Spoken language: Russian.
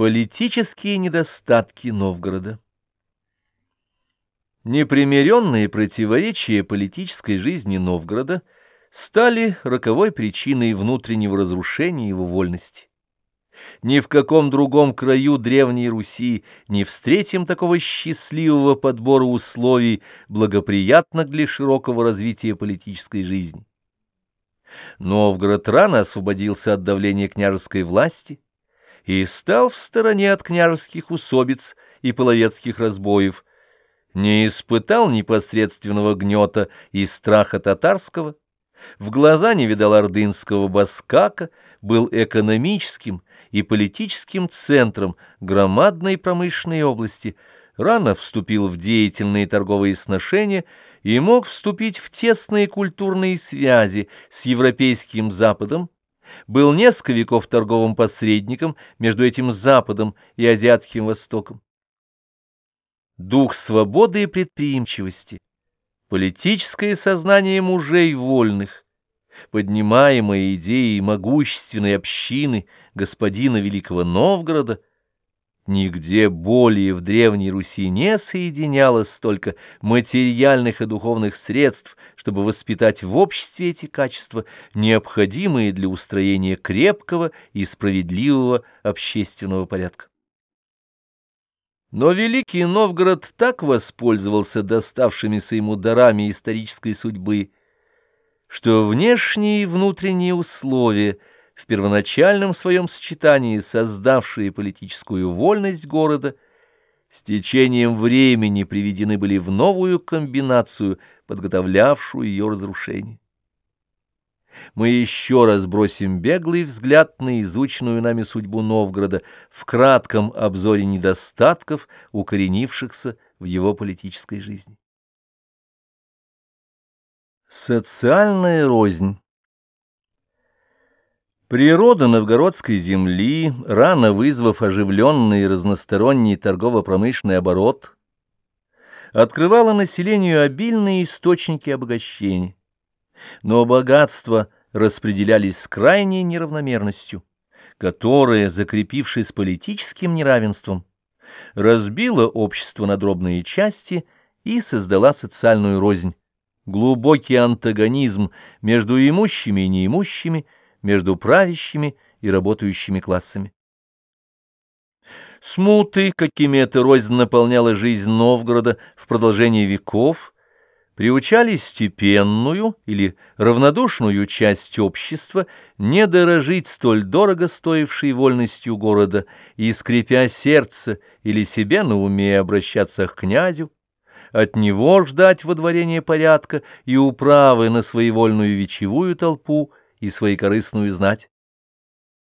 Политические недостатки Новгорода Непримиренные противоречия политической жизни Новгорода стали роковой причиной внутреннего разрушения его вольности. Ни в каком другом краю Древней Руси не встретим такого счастливого подбора условий, благоприятных для широкого развития политической жизни. Новгород рано освободился от давления княжеской власти, и стал в стороне от княжеских усобиц и половецких разбоев, не испытал непосредственного гнета и страха татарского, в глаза не видал ордынского баскака, был экономическим и политическим центром громадной промышленной области, рано вступил в деятельные торговые сношения и мог вступить в тесные культурные связи с европейским Западом, был несколько веков торговым посредником между этим Западом и Азиатским Востоком. Дух свободы и предприимчивости, политическое сознание мужей вольных, поднимаемые идеей могущественной общины господина Великого Новгорода – Нигде более в Древней Руси не соединялось столько материальных и духовных средств, чтобы воспитать в обществе эти качества, необходимые для устроения крепкого и справедливого общественного порядка. Но Великий Новгород так воспользовался доставшимися ему дарами исторической судьбы, что внешние и внутренние условия – в первоначальном своем сочетании создавшие политическую вольность города, с течением времени приведены были в новую комбинацию, подготовлявшую ее разрушение. Мы еще раз бросим беглый взгляд на изученную нами судьбу Новгорода в кратком обзоре недостатков, укоренившихся в его политической жизни. Социальная рознь Природа новгородской земли, рано вызвав оживленный и разносторонний торгово-промышленный оборот, открывала населению обильные источники обогащения. Но богатства распределялись с крайней неравномерностью, которая, закрепившись политическим неравенством, разбила общество на дробные части и создала социальную рознь, глубокий антагонизм между имущими и неимущими – между правящими и работающими классами. Смуты, какими эта рознь наполняла жизнь Новгорода в продолжении веков, приучали степенную или равнодушную часть общества не дорожить столь дорого стоившей вольностью города и, скрипя сердце или себе на уме обращаться к князю, от него ждать водворения порядка и управы на своевольную вечевую толпу и своекорыстную знать.